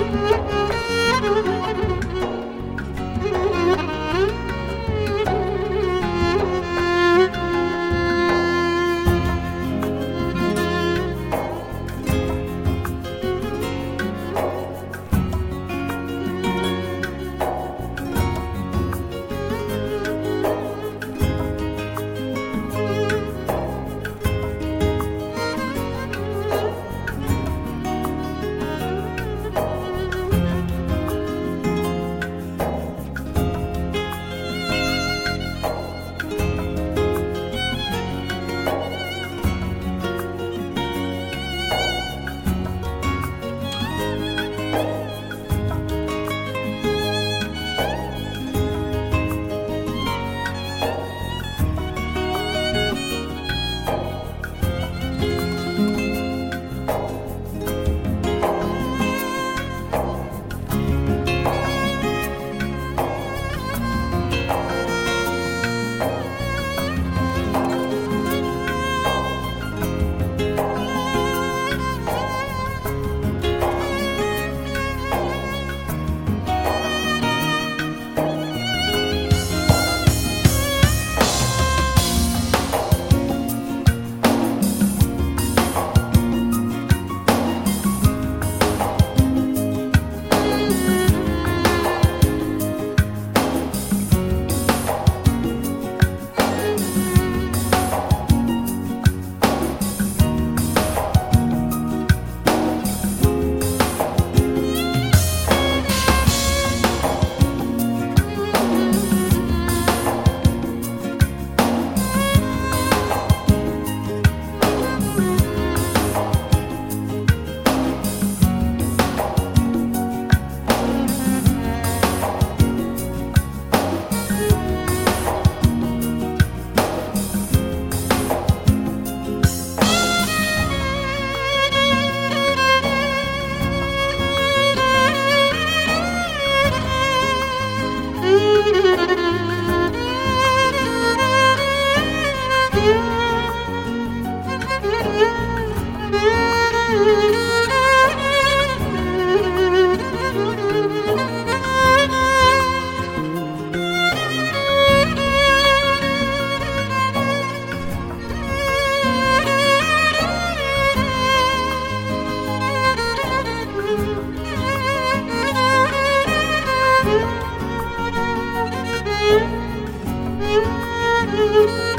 Música Música